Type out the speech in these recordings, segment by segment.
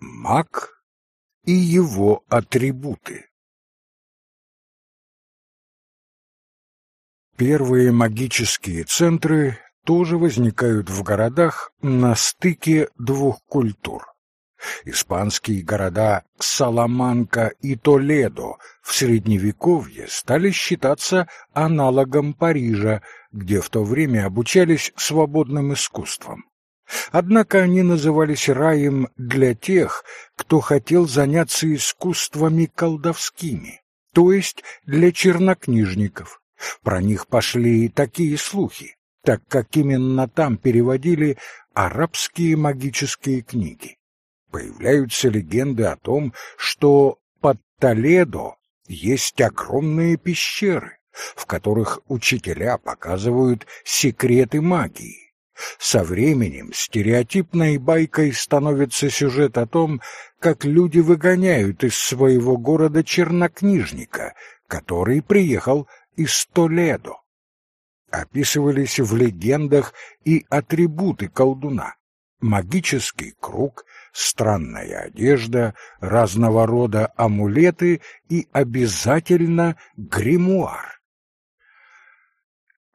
Маг и его атрибуты. Первые магические центры тоже возникают в городах на стыке двух культур. Испанские города Саламанка и Толедо в Средневековье стали считаться аналогом Парижа, где в то время обучались свободным искусствам. Однако они назывались раем для тех, кто хотел заняться искусствами колдовскими, то есть для чернокнижников. Про них пошли такие слухи, так как именно там переводили арабские магические книги. Появляются легенды о том, что под Толедо есть огромные пещеры, в которых учителя показывают секреты магии. Со временем стереотипной байкой становится сюжет о том, как люди выгоняют из своего города чернокнижника, который приехал из Толедо. Описывались в легендах и атрибуты колдуна. Магический круг, странная одежда, разного рода амулеты и обязательно гримуар.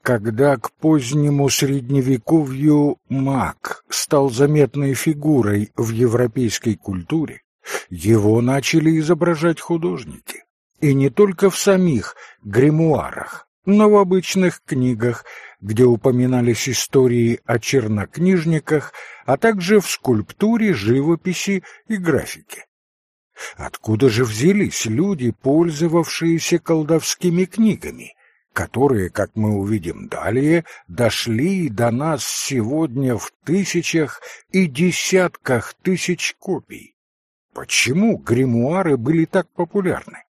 Когда к позднему средневековью маг стал заметной фигурой в европейской культуре, его начали изображать художники. И не только в самих гримуарах, но в обычных книгах, где упоминались истории о чернокнижниках, а также в скульптуре, живописи и графике. Откуда же взялись люди, пользовавшиеся колдовскими книгами, которые, как мы увидим далее, дошли до нас сегодня в тысячах и десятках тысяч копий? Почему гримуары были так популярны?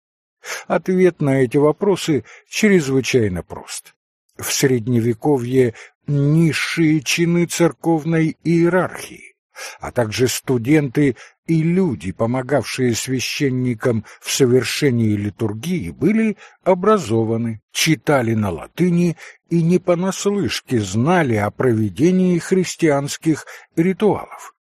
Ответ на эти вопросы чрезвычайно прост. В Средневековье низшие чины церковной иерархии, а также студенты и люди, помогавшие священникам в совершении литургии, были образованы, читали на латыни и не понаслышке знали о проведении христианских ритуалов.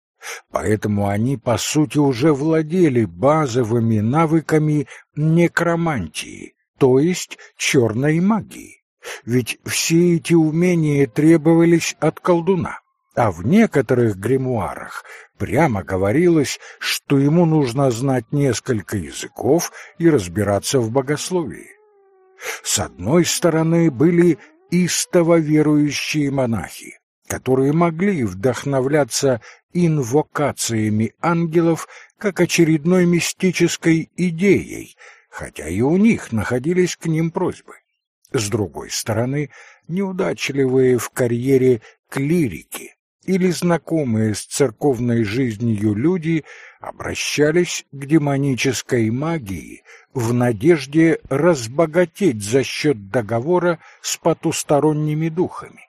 Поэтому они, по сути, уже владели базовыми навыками некромантии, то есть черной магии. Ведь все эти умения требовались от колдуна, а в некоторых гримуарах прямо говорилось, что ему нужно знать несколько языков и разбираться в богословии. С одной стороны были истово верующие монахи, которые могли вдохновляться инвокациями ангелов как очередной мистической идеей, хотя и у них находились к ним просьбы. С другой стороны, неудачливые в карьере клирики или знакомые с церковной жизнью люди обращались к демонической магии в надежде разбогатеть за счет договора с потусторонними духами.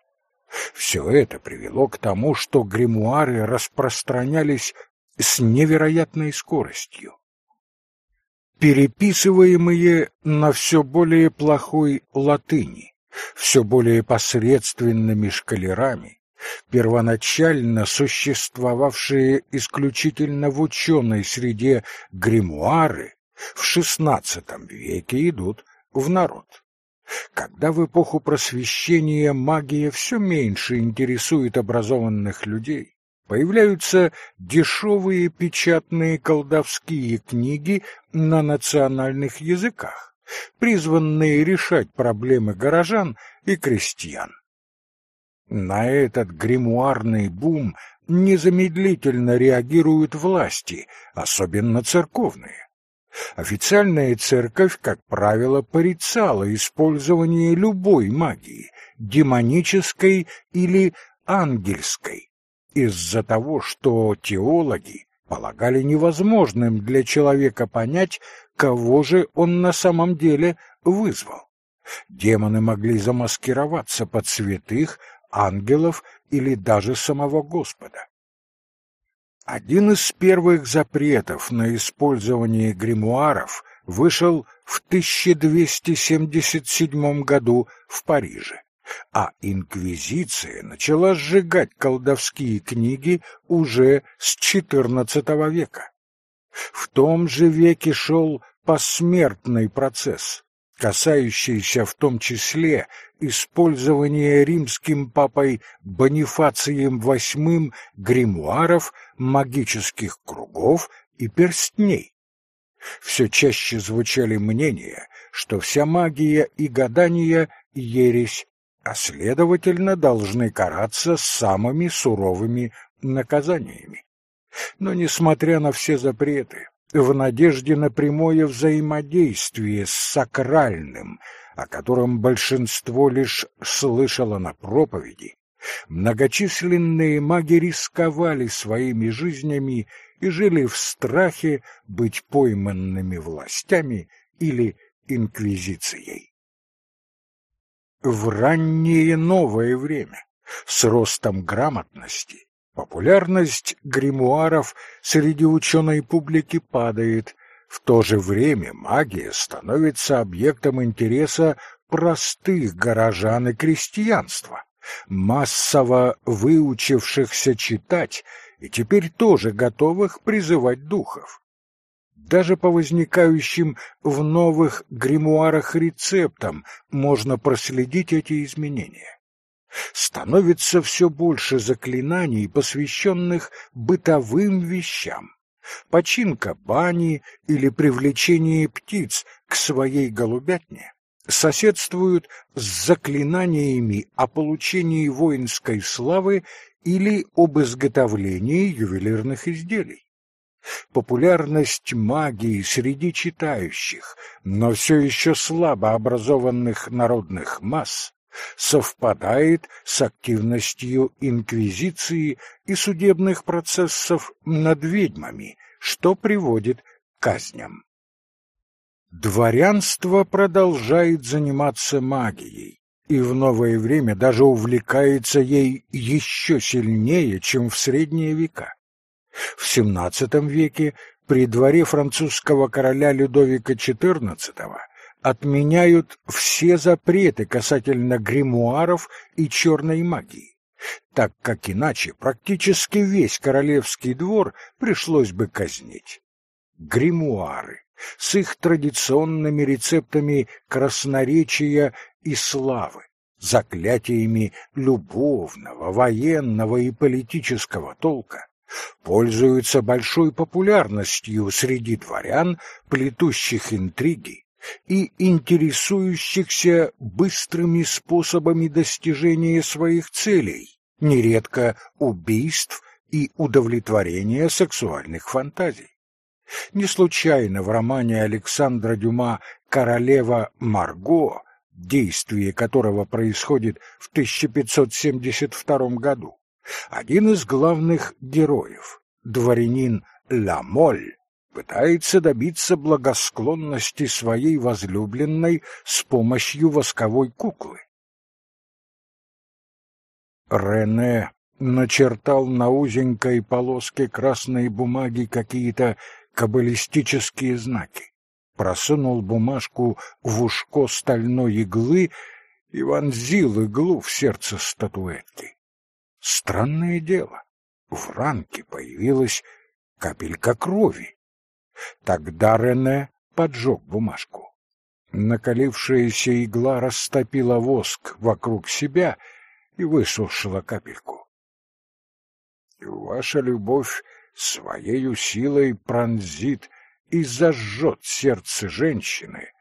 Все это привело к тому, что гримуары распространялись с невероятной скоростью. Переписываемые на все более плохой латыни, все более посредственными шкалерами, первоначально существовавшие исключительно в ученой среде гримуары, в XVI веке идут в народ. Когда в эпоху просвещения магия все меньше интересует образованных людей, появляются дешевые печатные колдовские книги на национальных языках, призванные решать проблемы горожан и крестьян. На этот гримуарный бум незамедлительно реагируют власти, особенно церковные. Официальная церковь, как правило, порицала использование любой магии, демонической или ангельской, из-за того, что теологи полагали невозможным для человека понять, кого же он на самом деле вызвал. Демоны могли замаскироваться под святых, ангелов или даже самого Господа. Один из первых запретов на использование гримуаров вышел в 1277 году в Париже, а инквизиция начала сжигать колдовские книги уже с XIV века. В том же веке шел посмертный процесс, касающийся в том числе использования римским папой Бонифацием VIII гримуаров, магических кругов и перстней. Все чаще звучали мнения, что вся магия и гадания — ересь, а следовательно должны караться самыми суровыми наказаниями. Но, несмотря на все запреты, в надежде на прямое взаимодействие с сакральным, о котором большинство лишь слышало на проповеди, многочисленные маги рисковали своими жизнями и жили в страхе быть пойманными властями или инквизицией. В раннее новое время, с ростом грамотности, популярность гримуаров среди ученой публики падает, в то же время магия становится объектом интереса простых горожан и крестьянства, массово выучившихся читать и теперь тоже готовых призывать духов. Даже по возникающим в новых гримуарах рецептам можно проследить эти изменения. Становится все больше заклинаний, посвященных бытовым вещам. Починка бани или привлечение птиц к своей голубятне соседствуют с заклинаниями о получении воинской славы или об изготовлении ювелирных изделий. Популярность магии среди читающих, но все еще слабо образованных народных масс совпадает с активностью инквизиции и судебных процессов над ведьмами, что приводит к казням. Дворянство продолжает заниматься магией, и в новое время даже увлекается ей еще сильнее, чем в средние века. В XVII веке при дворе французского короля Людовика XIV отменяют все запреты касательно гримуаров и черной магии, так как иначе практически весь королевский двор пришлось бы казнить. Гримуары с их традиционными рецептами красноречия и славы, заклятиями любовного, военного и политического толка, пользуются большой популярностью среди дворян, плетущих интриги и интересующихся быстрыми способами достижения своих целей, нередко убийств и удовлетворения сексуальных фантазий. Не случайно в романе Александра Дюма «Королева Марго», действие которого происходит в 1572 году, один из главных героев, дворянин Ламоль, пытается добиться благосклонности своей возлюбленной с помощью восковой куклы. Рене начертал на узенькой полоске красной бумаги какие-то каббалистические знаки, просунул бумажку в ушко стальной иглы и вонзил иглу в сердце статуэтки. Странное дело, в ранке появилась капелька крови. Тогда Рене поджег бумажку. Накалившаяся игла растопила воск вокруг себя и высушила капельку. Ваша любовь своею силой пронзит и зажжет сердце женщины,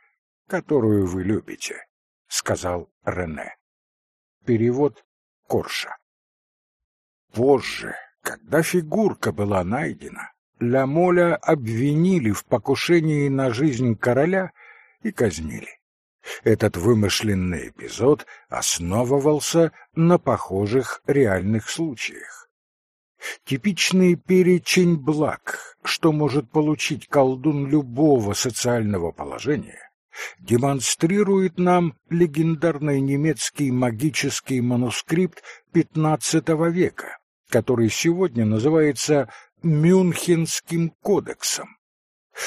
которую вы любите, — сказал Рене. Перевод Корша. Позже, когда фигурка была найдена, Ламоля обвинили в покушении на жизнь короля и казнили. Этот вымышленный эпизод основывался на похожих реальных случаях. Типичный перечень благ, что может получить колдун любого социального положения, демонстрирует нам легендарный немецкий магический манускрипт XV века, который сегодня называется Мюнхенским кодексом.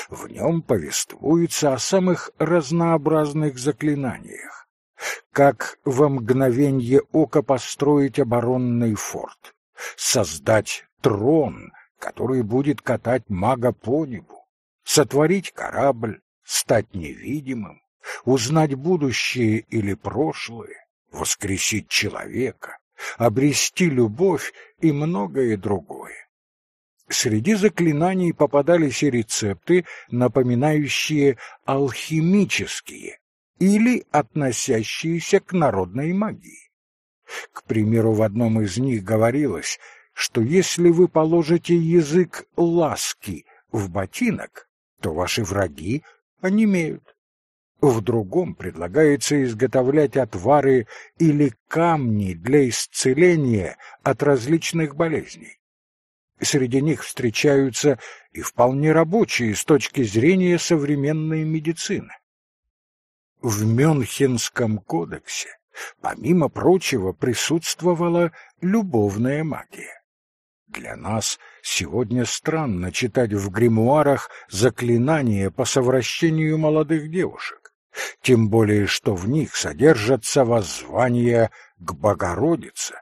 В нем повествуется о самых разнообразных заклинаниях. Как во мгновенье ока построить оборонный форт, создать трон, который будет катать мага по небу, сотворить корабль, стать невидимым, узнать будущее или прошлое, воскресить человека, обрести любовь и многое другое. Среди заклинаний попадались и рецепты, напоминающие алхимические или относящиеся к народной магии. К примеру, в одном из них говорилось, что если вы положите язык ласки в ботинок, то ваши враги онемеют. В другом предлагается изготовлять отвары или камни для исцеления от различных болезней. Среди них встречаются и вполне рабочие с точки зрения современной медицины. В Мюнхенском кодексе, помимо прочего, присутствовала любовная магия. Для нас сегодня странно читать в гримуарах заклинания по совращению молодых девушек, тем более что в них содержатся воззвания к Богородице,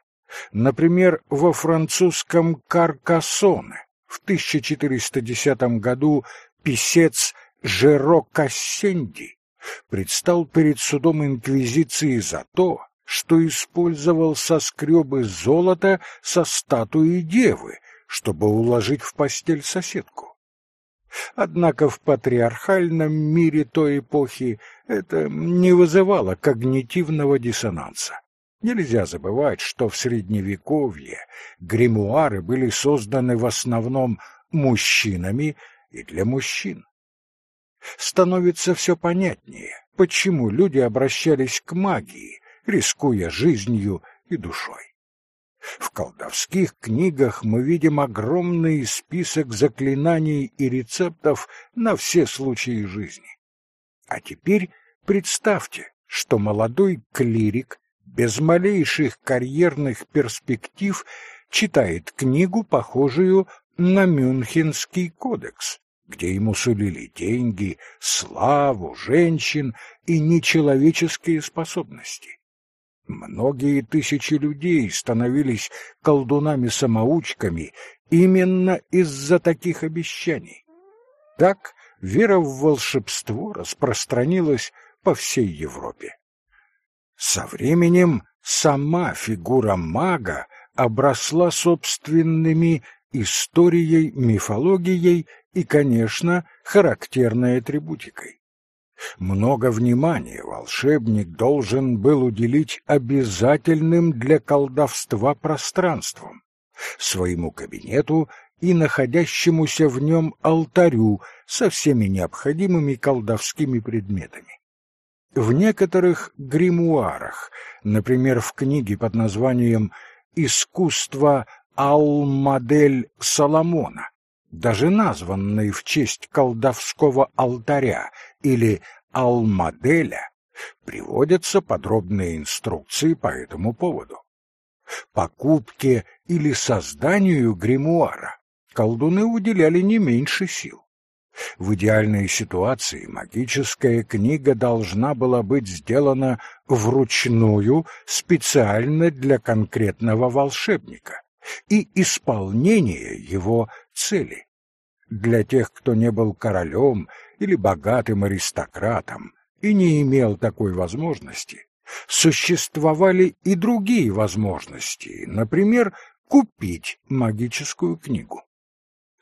Например, во французском «Каркасоне» в 1410 году писец Жеро Кассенди предстал перед судом Инквизиции за то, что использовал соскребы золота со статуи девы, чтобы уложить в постель соседку. Однако в патриархальном мире той эпохи это не вызывало когнитивного диссонанса. Нельзя забывать, что в Средневековье гримуары были созданы в основном мужчинами и для мужчин. Становится все понятнее, почему люди обращались к магии, рискуя жизнью и душой. В колдовских книгах мы видим огромный список заклинаний и рецептов на все случаи жизни. А теперь представьте, что молодой клирик без малейших карьерных перспектив читает книгу, похожую на Мюнхенский кодекс, где ему сулили деньги, славу, женщин и нечеловеческие способности. Многие тысячи людей становились колдунами-самоучками именно из-за таких обещаний. Так вера в волшебство распространилась по всей Европе. Со временем сама фигура мага обросла собственными историей, мифологией и, конечно, характерной атрибутикой. Много внимания волшебник должен был уделить обязательным для колдовства пространствам, своему кабинету и находящемуся в нем алтарю со всеми необходимыми колдовскими предметами. В некоторых гримуарах, например, в книге под названием «Искусство Алмадель Соломона», даже названной в честь колдовского алтаря или Алмаделя, приводятся подробные инструкции по этому поводу. Покупке или созданию гримуара колдуны уделяли не меньше сил. В идеальной ситуации магическая книга должна была быть сделана вручную специально для конкретного волшебника и исполнения его цели. Для тех, кто не был королем или богатым аристократом и не имел такой возможности, существовали и другие возможности, например, купить магическую книгу.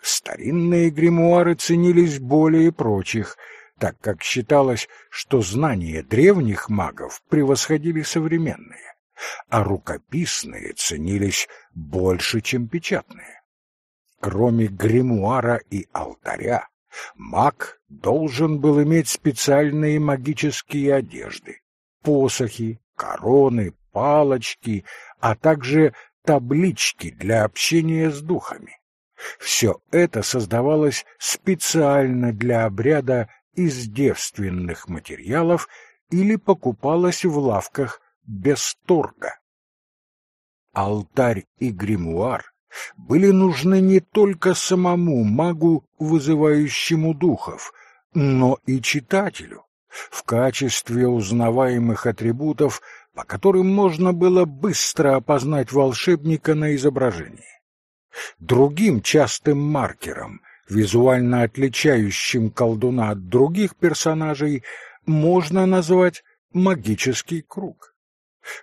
Старинные гримуары ценились более прочих, так как считалось, что знания древних магов превосходили современные, а рукописные ценились больше, чем печатные. Кроме гримуара и алтаря, маг должен был иметь специальные магические одежды, посохи, короны, палочки, а также таблички для общения с духами. Все это создавалось специально для обряда из девственных материалов или покупалось в лавках без торга. Алтарь и гримуар были нужны не только самому магу, вызывающему духов, но и читателю, в качестве узнаваемых атрибутов, по которым можно было быстро опознать волшебника на изображении. Другим частым маркером визуально отличающим колдуна от других персонажей, можно назвать магический круг.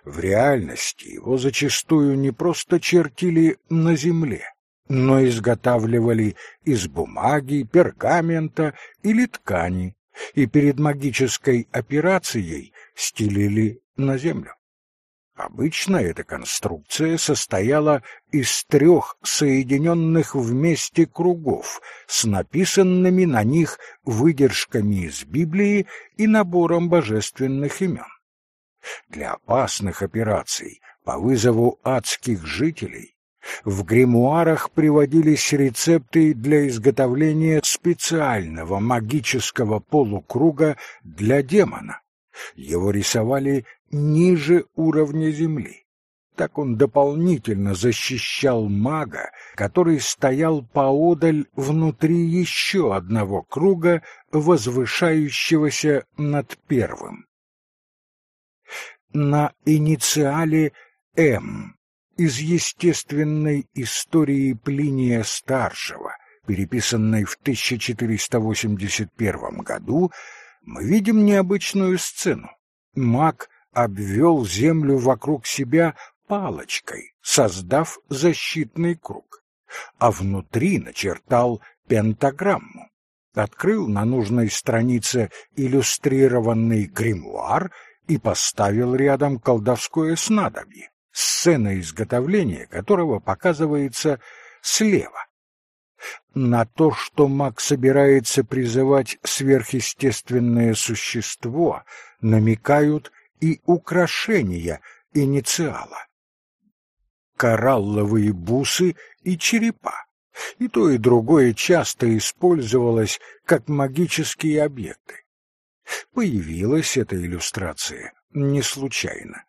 В реальности его зачастую не просто чертили на земле, но изготавливали из бумаги, пергамента или ткани, и перед магической операцией стелили на землю. Обычно эта конструкция состояла из трех соединенных вместе кругов с написанными на них выдержками из Библии и набором божественных имен. Для опасных операций по вызову адских жителей в гримуарах приводились рецепты для изготовления специального магического полукруга для демона. Его рисовали ниже уровня земли. Так он дополнительно защищал мага, который стоял поодаль внутри еще одного круга, возвышающегося над первым. На инициале «М» из естественной истории Плиния Старшего, переписанной в 1481 году, мы видим необычную сцену. Маг обвел землю вокруг себя палочкой, создав защитный круг, а внутри начертал пентаграмму. Открыл на нужной странице иллюстрированный гримуар и поставил рядом колдовское снадобье сцена изготовления которого показывается слева. На то, что маг собирается призывать сверхъестественное существо, намекают и украшения инициала. Коралловые бусы и черепа. И то, и другое часто использовалось как магические объекты. Появилась эта иллюстрация не случайно.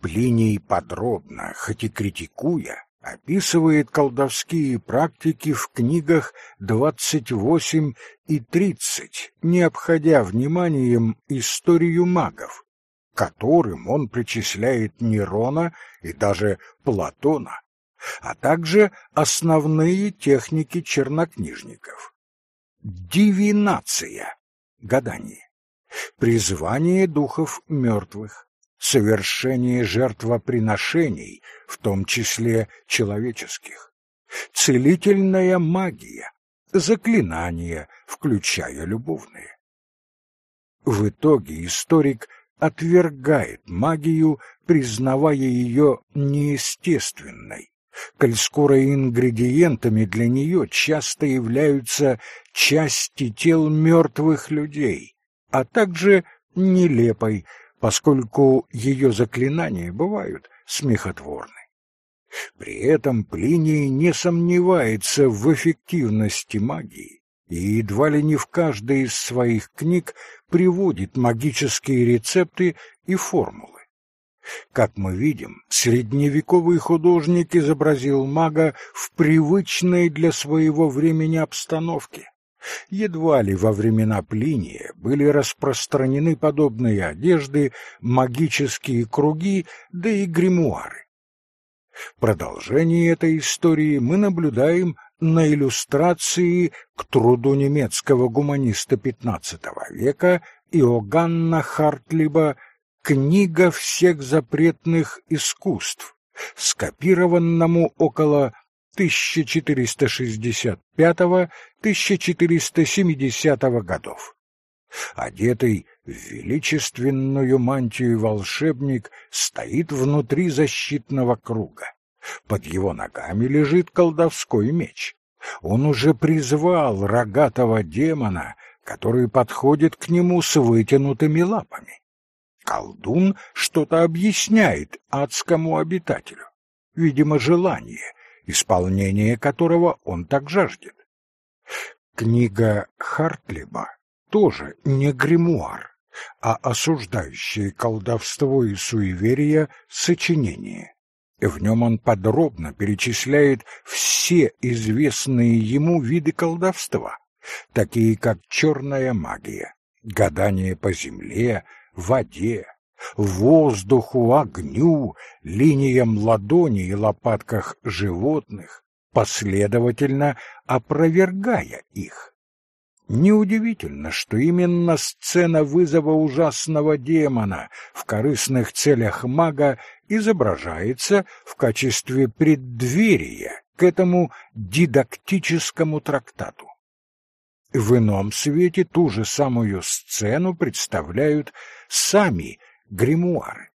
Плиний подробно, хоть и критикуя, описывает колдовские практики в книгах 28 и 30, не обходя вниманием историю магов, которым он причисляет Нерона и даже Платона, а также основные техники чернокнижников. Дивинация — гадание, призвание духов мертвых, совершение жертвоприношений, в том числе человеческих, целительная магия, заклинания, включая любовные. В итоге историк отвергает магию, признавая ее неестественной, коль скоро ингредиентами для нее часто являются части тел мертвых людей, а также нелепой, поскольку ее заклинания бывают смехотворны. При этом Плиний не сомневается в эффективности магии и едва ли не в каждой из своих книг приводит магические рецепты и формулы. Как мы видим, средневековый художник изобразил мага в привычной для своего времени обстановке, Едва ли во времена Плиния были распространены подобные одежды, магические круги, да и гримуары. Продолжение этой истории мы наблюдаем на иллюстрации к труду немецкого гуманиста XV века Иоганна Хартлиба «Книга всех запретных искусств», скопированному около 1465-1470 годов. Одетый в величественную мантию волшебник стоит внутри защитного круга. Под его ногами лежит колдовской меч. Он уже призвал рогатого демона, который подходит к нему с вытянутыми лапами. Колдун что-то объясняет адскому обитателю. Видимо, желание, исполнение которого он так жаждет. Книга Хартлиба тоже не гримуар, а осуждающее колдовство и суеверие сочинение. В нем он подробно перечисляет все известные ему виды колдовства, такие как черная магия, гадание по земле, воде, воздуху, огню, линиям ладони и лопатках животных, последовательно опровергая их. Неудивительно, что именно сцена вызова ужасного демона в корыстных целях мага изображается в качестве преддверия к этому дидактическому трактату. В ином свете ту же самую сцену представляют сами гримуары.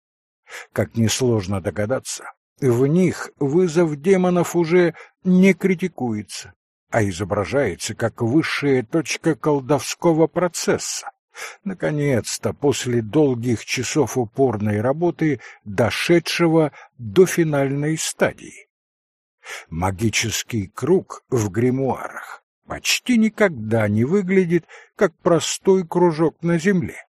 Как несложно догадаться, в них вызов демонов уже не критикуется, а изображается как высшая точка колдовского процесса, наконец-то после долгих часов упорной работы, дошедшего до финальной стадии. Магический круг в гримуарах почти никогда не выглядит как простой кружок на земле.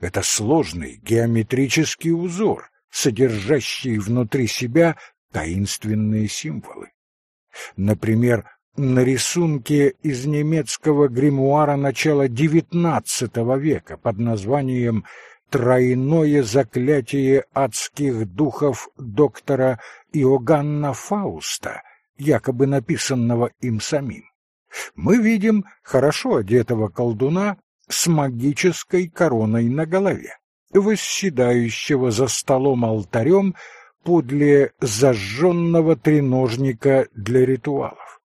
Это сложный геометрический узор, содержащий внутри себя таинственные символы. Например, на рисунке из немецкого гримуара начала XIX века под названием «Тройное заклятие адских духов доктора Иоганна Фауста», якобы написанного им самим, мы видим хорошо одетого колдуна с магической короной на голове, восседающего за столом-алтарем подле зажженного треножника для ритуалов.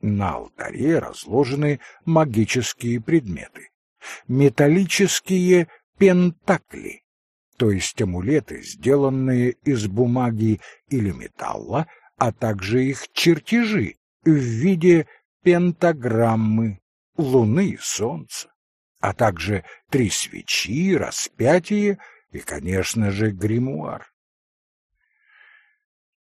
На алтаре разложены магические предметы. Металлические пентакли, то есть амулеты, сделанные из бумаги или металла, а также их чертежи в виде пентаграммы, луны и солнца, а также три свечи, распятие и, конечно же, гримуар.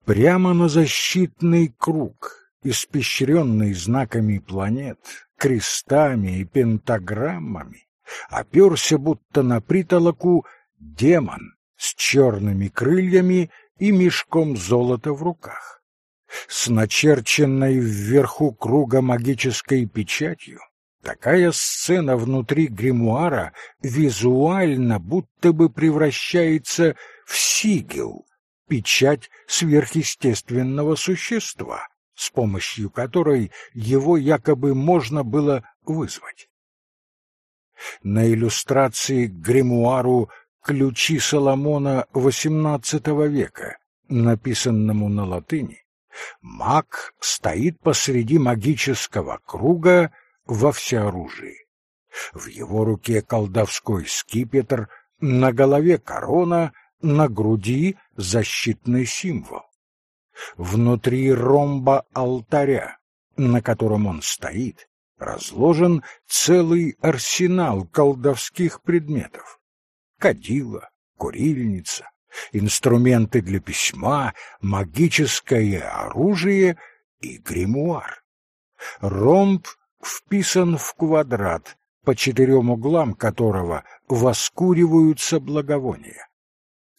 Прямо на защитный круг, испещренный знаками планет, крестами и пентаграммами, оперся будто на притолоку демон с черными крыльями и мешком золота в руках. С начерченной вверху круга магической печатью такая сцена внутри гримуара визуально будто бы превращается в сигил, печать сверхъестественного существа, с помощью которой его якобы можно было вызвать. На иллюстрации к гримуару «Ключи Соломона XVIII века», написанному на латыни, маг стоит посреди магического круга во всеоружии. В его руке колдовской скипетр, на голове корона — на груди защитный символ. Внутри ромба алтаря, на котором он стоит, разложен целый арсенал колдовских предметов. Кадила, курильница, инструменты для письма, магическое оружие и гримуар. Ромб вписан в квадрат, по четырем углам которого воскуриваются благовония.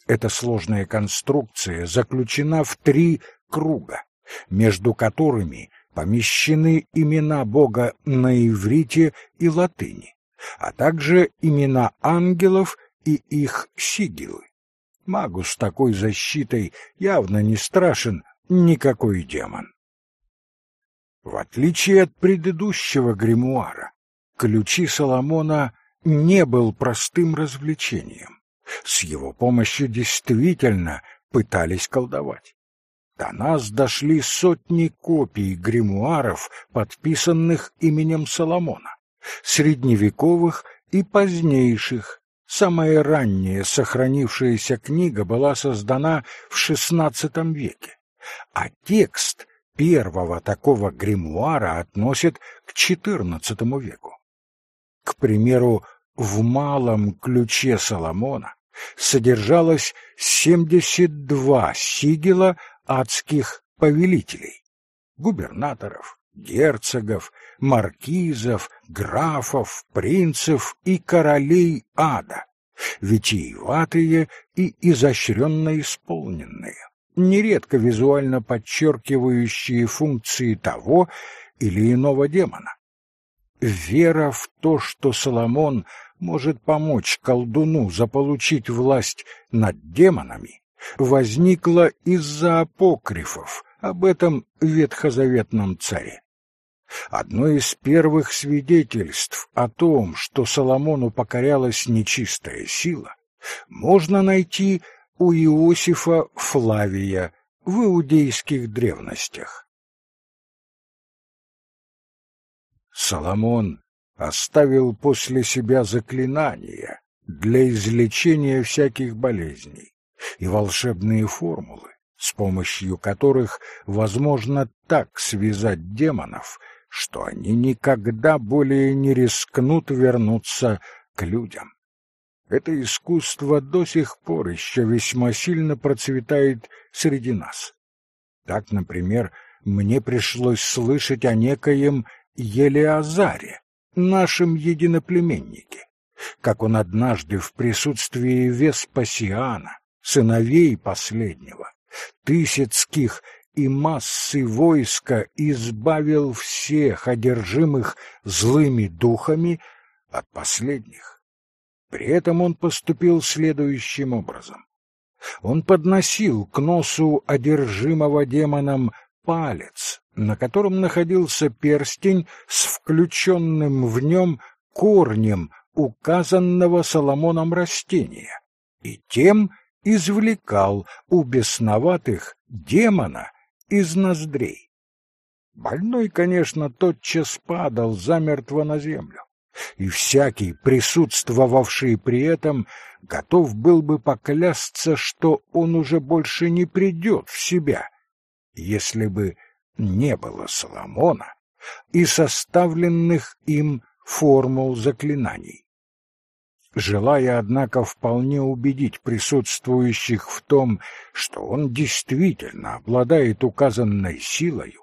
Эта сложная конструкция заключена в три круга, между которыми помещены имена Бога на иврите и латыни, а также имена ангелов и их сигилы. Магу с такой защитой явно не страшен никакой демон. В отличие от предыдущего гримуара, ключи Соломона не был простым развлечением. С его помощью действительно пытались колдовать. До нас дошли сотни копий гримуаров, подписанных именем Соломона, средневековых и позднейших. Самая ранняя сохранившаяся книга была создана в XVI веке, а текст первого такого гримуара относят к XIV веку. К примеру, в малом ключе Соломона содержалось 72 сигела адских повелителей, губернаторов, герцогов, маркизов, графов, принцев и королей ада, витиеватые и изощренно исполненные, нередко визуально подчеркивающие функции того или иного демона. Вера в то, что Соломон может помочь колдуну заполучить власть над демонами, возникла из-за апокрифов, об этом ветхозаветном царе. Одно из первых свидетельств о том, что Соломону покорялась нечистая сила, можно найти у Иосифа Флавия в иудейских древностях. Соломон оставил после себя заклинания для излечения всяких болезней и волшебные формулы, с помощью которых возможно так связать демонов, что они никогда более не рискнут вернуться к людям. Это искусство до сих пор еще весьма сильно процветает среди нас. Так, например, мне пришлось слышать о некоем Елеазаре, нашем единоплеменнике, как он однажды в присутствии Веспасиана, сыновей последнего, Тысяцких и массы войска избавил всех одержимых злыми духами от последних. При этом он поступил следующим образом. Он подносил к носу одержимого демоном палец, на котором находился перстень с включенным в нем корнем указанного Соломоном растения, и тем извлекал у бесноватых демона из ноздрей. Больной, конечно, тотчас падал замертво на землю, и всякий, присутствовавший при этом, готов был бы поклясться, что он уже больше не придет в себя, если бы не было Соломона и составленных им формул заклинаний. Желая, однако, вполне убедить присутствующих в том, что он действительно обладает указанной силою,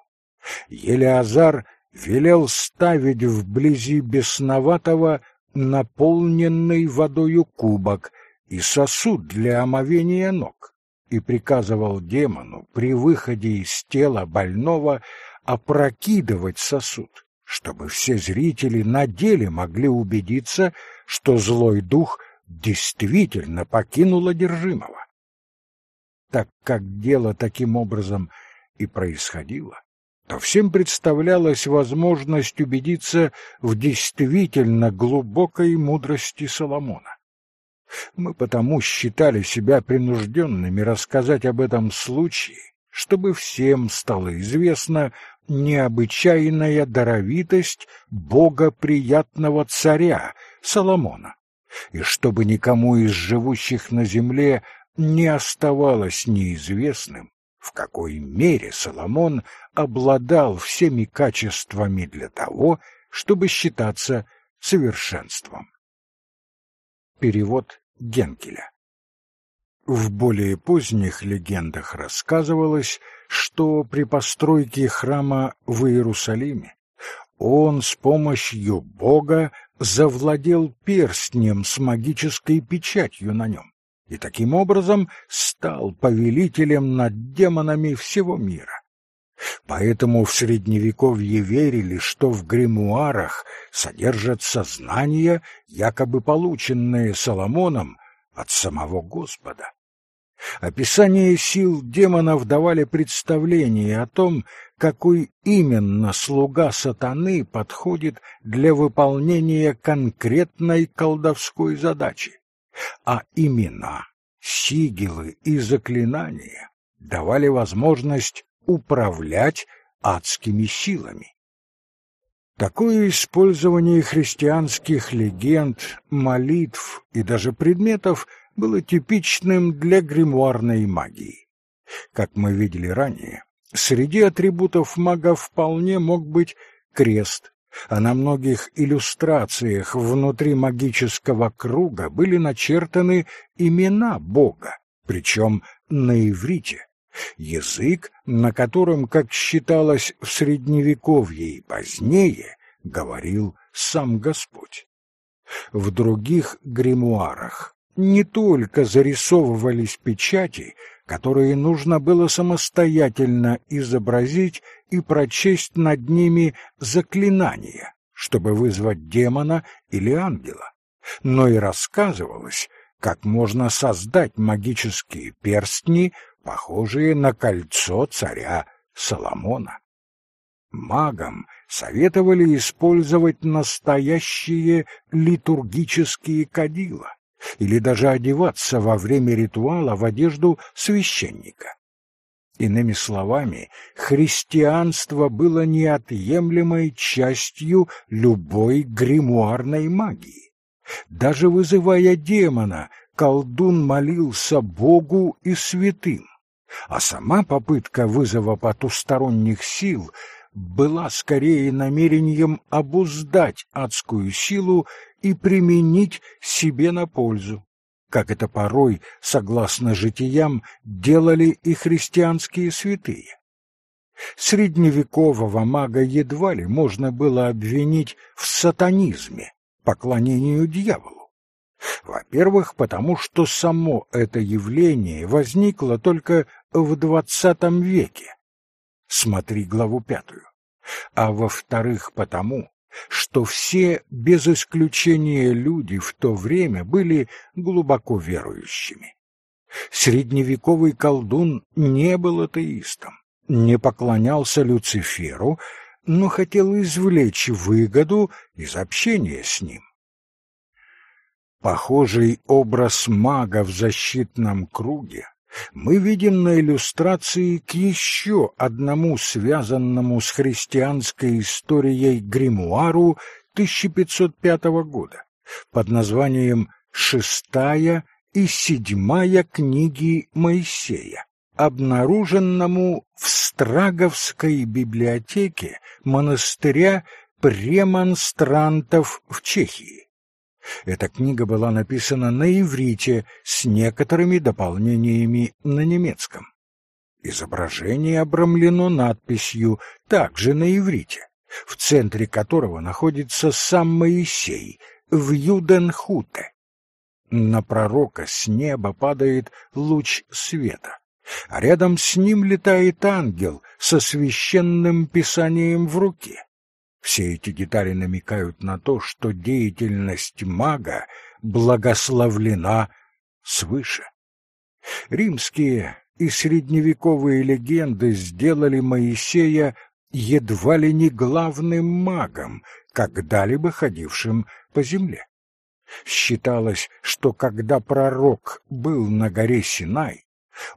Елеазар велел ставить вблизи бесноватого наполненный водою кубок и сосуд для омовения ног и приказывал демону при выходе из тела больного опрокидывать сосуд, чтобы все зрители на деле могли убедиться, что злой дух действительно покинул одержимого. Так как дело таким образом и происходило, то всем представлялась возможность убедиться в действительно глубокой мудрости Соломона. Мы потому считали себя принужденными рассказать об этом случае, чтобы всем стало известна необычайная даровитость богоприятного царя Соломона, и чтобы никому из живущих на земле не оставалось неизвестным, в какой мере Соломон обладал всеми качествами для того, чтобы считаться совершенством. Перевод Генкеля В более поздних легендах рассказывалось, что при постройке храма в Иерусалиме он с помощью Бога завладел перстнем с магической печатью на нем и таким образом стал повелителем над демонами всего мира. Поэтому в Средневековье верили, что в гримуарах содержатся знания, якобы полученные Соломоном от самого Господа. Описание сил демонов давали представление о том, какой именно слуга сатаны подходит для выполнения конкретной колдовской задачи. А имена, сигилы и заклинания давали возможность управлять адскими силами. Такое использование христианских легенд, молитв и даже предметов было типичным для гримуарной магии. Как мы видели ранее, среди атрибутов мага вполне мог быть крест, а на многих иллюстрациях внутри магического круга были начертаны имена Бога, причем на иврите язык, на котором, как считалось в Средневековье и позднее, говорил сам Господь. В других гримуарах не только зарисовывались печати, которые нужно было самостоятельно изобразить и прочесть над ними заклинания, чтобы вызвать демона или ангела, но и рассказывалось, как можно создать магические перстни, похожие на кольцо царя Соломона. Магам советовали использовать настоящие литургические кадила или даже одеваться во время ритуала в одежду священника. Иными словами, христианство было неотъемлемой частью любой гримуарной магии. Даже вызывая демона, колдун молился Богу и святым, а сама попытка вызова потусторонних сил была скорее намерением обуздать адскую силу и применить себе на пользу, как это порой, согласно житиям, делали и христианские святые. Средневекового мага едва ли можно было обвинить в сатанизме, поклонению дьяволу. Во-первых, потому что само это явление возникло только в двадцатом веке. Смотри главу пятую. А во-вторых, потому, что все, без исключения люди в то время, были глубоко верующими. Средневековый колдун не был атеистом, не поклонялся Люциферу, но хотел извлечь выгоду из общения с ним. Похожий образ мага в защитном круге мы видим на иллюстрации к еще одному связанному с христианской историей гримуару 1505 года под названием «Шестая и седьмая книги Моисея», обнаруженному в Страговской библиотеке монастыря премонстрантов в Чехии. Эта книга была написана на иврите с некоторыми дополнениями на немецком. Изображение обрамлено надписью, также на иврите, в центре которого находится сам Моисей в Юденхуте. На пророка с неба падает луч света, а рядом с ним летает ангел со священным писанием в руке. Все эти детали намекают на то, что деятельность мага благословлена свыше. Римские и средневековые легенды сделали Моисея едва ли не главным магом, когда-либо ходившим по земле. Считалось, что когда пророк был на горе Синай,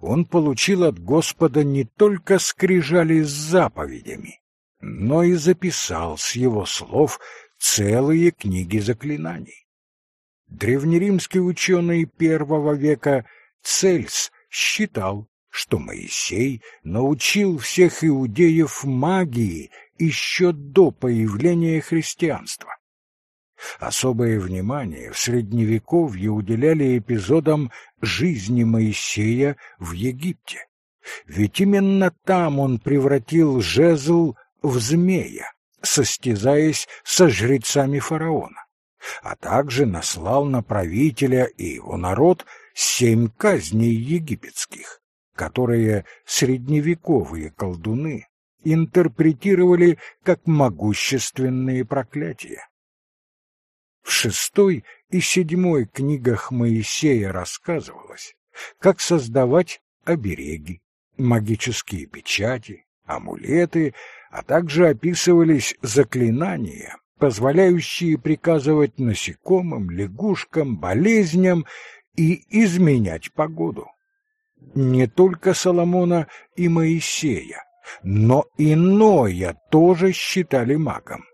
он получил от Господа не только скрижали с заповедями, но и записал с его слов целые книги заклинаний. Древнеримский ученый первого века Цельс считал, что Моисей научил всех иудеев магии еще до появления христианства. Особое внимание в Средневековье уделяли эпизодам жизни Моисея в Египте. Ведь именно там он превратил жезл в змея, состязаясь со жрецами фараона, а также наслал на правителя и его народ семь казней египетских, которые средневековые колдуны интерпретировали как могущественные проклятия. В шестой и седьмой книгах Моисея рассказывалось, как создавать обереги, магические печати, амулеты, а также описывались заклинания, позволяющие приказывать насекомым, лягушкам, болезням и изменять погоду. Не только Соломона и Моисея, но и Ноя тоже считали магом.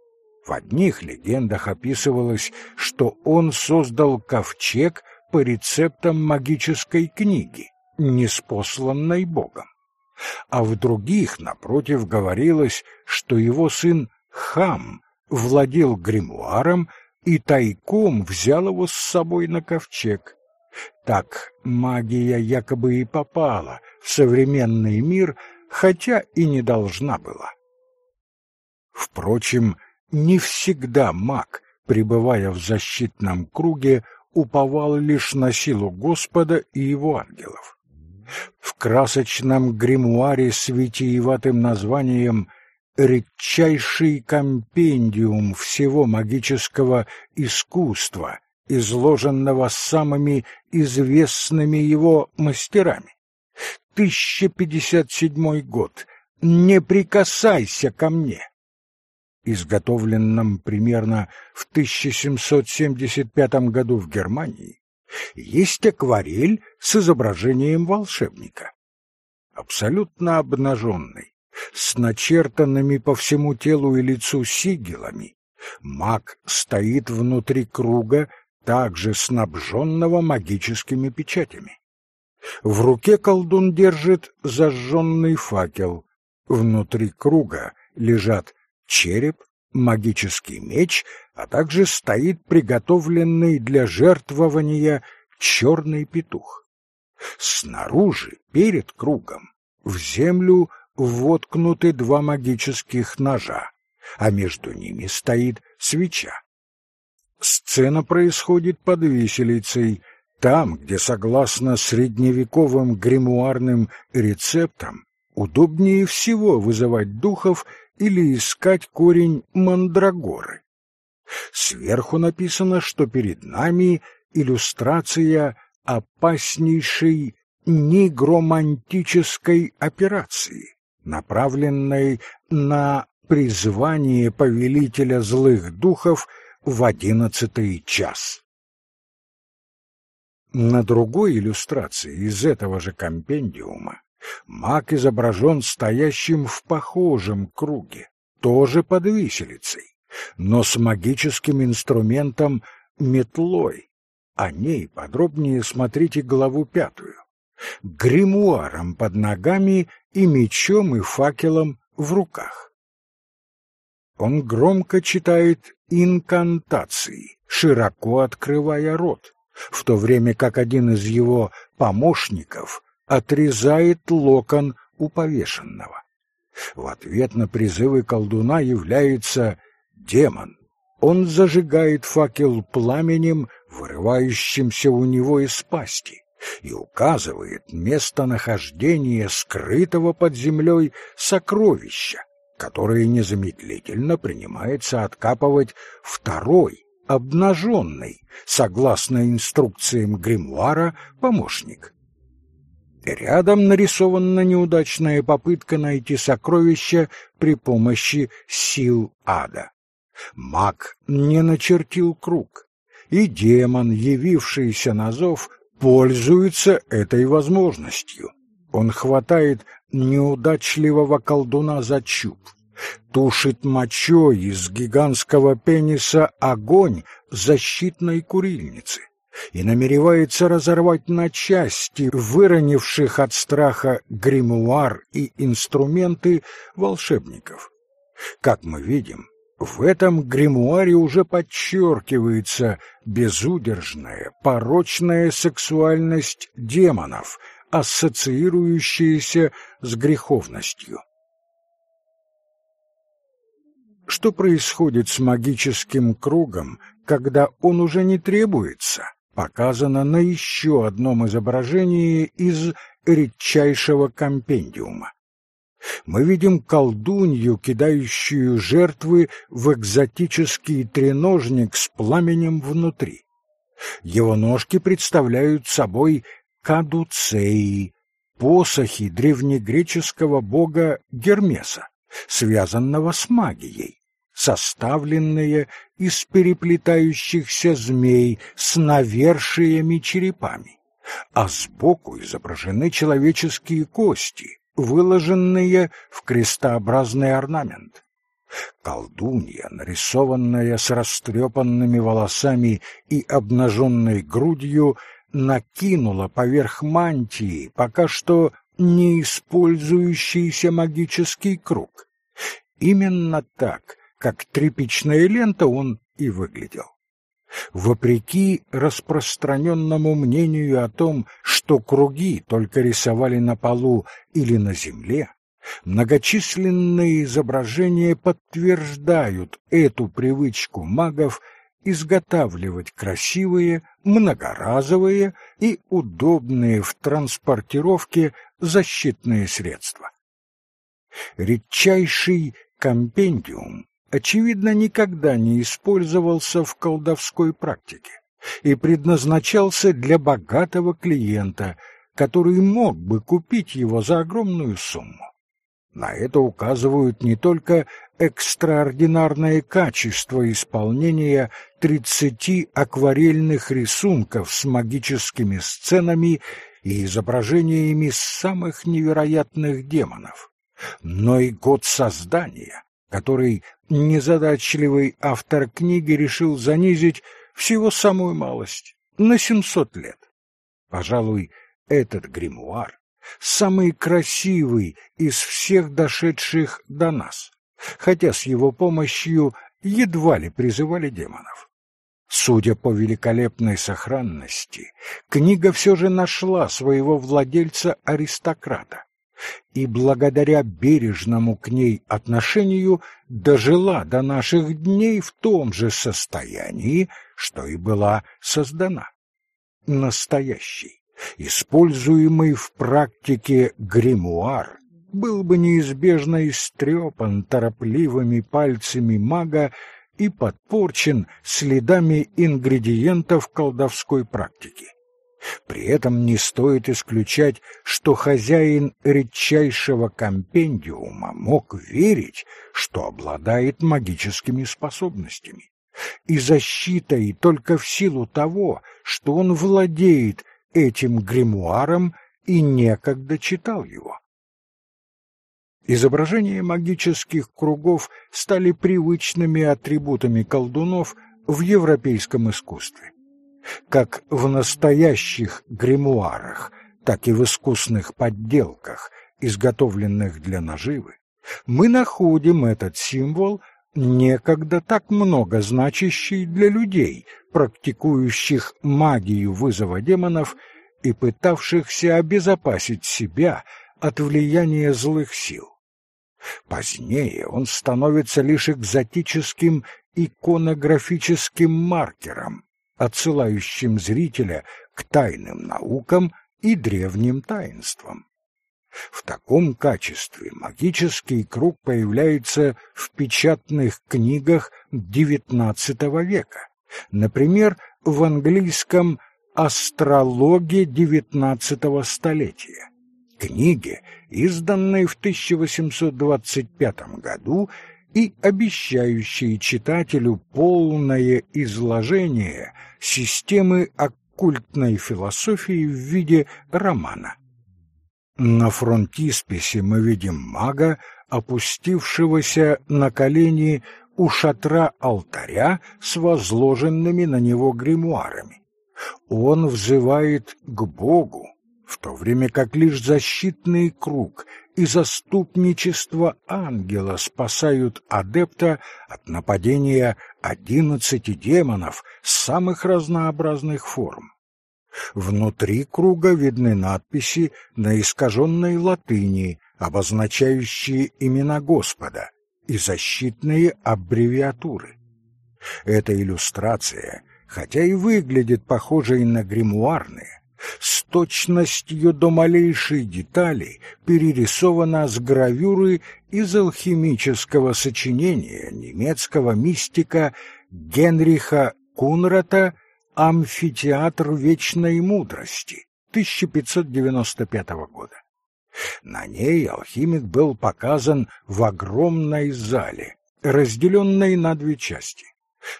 В одних легендах описывалось, что он создал ковчег по рецептам магической книги, неспосланной Богом а в других, напротив, говорилось, что его сын Хам владел гримуаром и тайком взял его с собой на ковчег. Так магия якобы и попала в современный мир, хотя и не должна была. Впрочем, не всегда маг, пребывая в защитном круге, уповал лишь на силу Господа и его ангелов в красочном гримуаре с витиеватым названием «Редчайший компендиум всего магического искусства», изложенного самыми известными его мастерами. 1057 год. «Не прикасайся ко мне», изготовленном примерно в 1775 году в Германии, есть акварель с изображением волшебника. Абсолютно обнаженный, с начертанными по всему телу и лицу сигилами, маг стоит внутри круга, также снабженного магическими печатями. В руке колдун держит зажженный факел. Внутри круга лежат череп, магический меч, а также стоит приготовленный для жертвования черный петух. Снаружи, перед кругом, в землю воткнуты два магических ножа, а между ними стоит свеча. Сцена происходит под виселицей, там, где, согласно средневековым гримуарным рецептам, удобнее всего вызывать духов или искать корень мандрагоры. Сверху написано, что перед нами иллюстрация опаснейшей негромантической операции, направленной на призвание повелителя злых духов в одиннадцатый час. На другой иллюстрации из этого же компендиума маг изображен стоящим в похожем круге, тоже под виселицей, но с магическим инструментом метлой. О ней подробнее смотрите главу пятую. Гримуаром под ногами и мечом и факелом в руках. Он громко читает инкантации, широко открывая рот, в то время как один из его помощников отрезает локон у повешенного. В ответ на призывы колдуна является демон. Он зажигает факел пламенем, вырывающимся у него из пасти, и указывает местонахождение скрытого под землей сокровища, которое незамедлительно принимается откапывать второй, обнаженный, согласно инструкциям гримуара, помощник. Рядом нарисована неудачная попытка найти сокровища при помощи сил ада. Маг не начертил круг, и демон, явившийся на зов, пользуется этой возможностью. Он хватает неудачливого колдуна за чуб, тушит мочой из гигантского пениса огонь защитной курильницы и намеревается разорвать на части выронивших от страха гримуар и инструменты волшебников. Как мы видим, в этом гримуаре уже подчеркивается безудержная, порочная сексуальность демонов, ассоциирующаяся с греховностью. Что происходит с магическим кругом, когда он уже не требуется? Показано на еще одном изображении из редчайшего компендиума. Мы видим колдунью, кидающую жертвы в экзотический треножник с пламенем внутри. Его ножки представляют собой кадуцеи, посохи древнегреческого бога Гермеса, связанного с магией составленные из переплетающихся змей с навершиями черепами, а сбоку изображены человеческие кости, выложенные в крестообразный орнамент. Колдунья, нарисованная с растрепанными волосами и обнаженной грудью, накинула поверх мантии пока что не использующийся магический круг. Именно так как тряпичная лента он и выглядел. Вопреки распространенному мнению о том, что круги только рисовали на полу или на земле, многочисленные изображения подтверждают эту привычку магов изготавливать красивые, многоразовые и удобные в транспортировке защитные средства. Редчайший компендиум очевидно, никогда не использовался в колдовской практике и предназначался для богатого клиента, который мог бы купить его за огромную сумму. На это указывают не только экстраординарное качество исполнения тридцати акварельных рисунков с магическими сценами и изображениями самых невероятных демонов, но и год создания, который незадачливый автор книги решил занизить всего самую малость, на семьсот лет. Пожалуй, этот гримуар самый красивый из всех дошедших до нас, хотя с его помощью едва ли призывали демонов. Судя по великолепной сохранности, книга все же нашла своего владельца-аристократа и благодаря бережному к ней отношению дожила до наших дней в том же состоянии, что и была создана. Настоящий, используемый в практике гримуар, был бы неизбежно истрепан торопливыми пальцами мага и подпорчен следами ингредиентов колдовской практики. При этом не стоит исключать, что хозяин редчайшего компендиума мог верить, что обладает магическими способностями и защитой только в силу того, что он владеет этим гримуаром и некогда читал его. Изображения магических кругов стали привычными атрибутами колдунов в европейском искусстве. Как в настоящих гримуарах, так и в искусных подделках, изготовленных для наживы, мы находим этот символ некогда так много значащий для людей, практикующих магию вызова демонов и пытавшихся обезопасить себя от влияния злых сил. Позднее он становится лишь экзотическим иконографическим маркером, отсылающим зрителя к тайным наукам и древним таинствам. В таком качестве магический круг появляется в печатных книгах XIX века, например, в английском «Астрологе XIX столетия» книге, изданной в 1825 году и обещающей читателю полное изложение системы оккультной философии в виде романа. На фронтисписе мы видим мага, опустившегося на колени у шатра алтаря с возложенными на него гримуарами. Он взывает к Богу, в то время как лишь защитный круг и заступничество ангела спасают адепта от нападения одиннадцати демонов самых разнообразных форм. Внутри круга видны надписи на искаженной латыни, обозначающие имена Господа, и защитные аббревиатуры. Эта иллюстрация, хотя и выглядит похожей на гримуарные, с точностью до малейшей детали перерисована с гравюры из алхимического сочинения немецкого мистика Генриха Кунрата «Амфитеатр вечной мудрости» 1595 года. На ней алхимик был показан в огромной зале, разделенной на две части.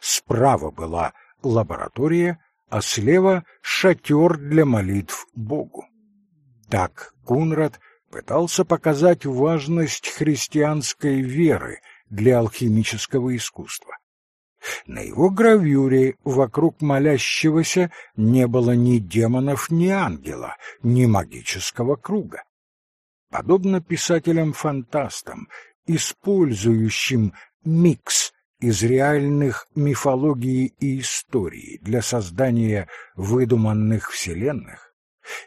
Справа была лаборатория, а слева — шатер для молитв Богу. Так Кунрад пытался показать важность христианской веры для алхимического искусства. На его гравюре вокруг молящегося не было ни демонов, ни ангела, ни магического круга. Подобно писателям-фантастам, использующим микс из реальных мифологии и истории для создания выдуманных вселенных,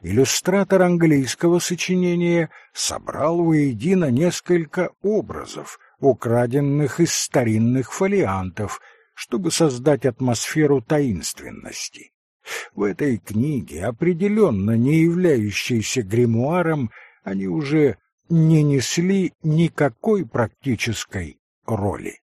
иллюстратор английского сочинения собрал воедино несколько образов, украденных из старинных фолиантов, чтобы создать атмосферу таинственности. В этой книге, определенно не являющейся гримуаром, они уже не несли никакой практической роли.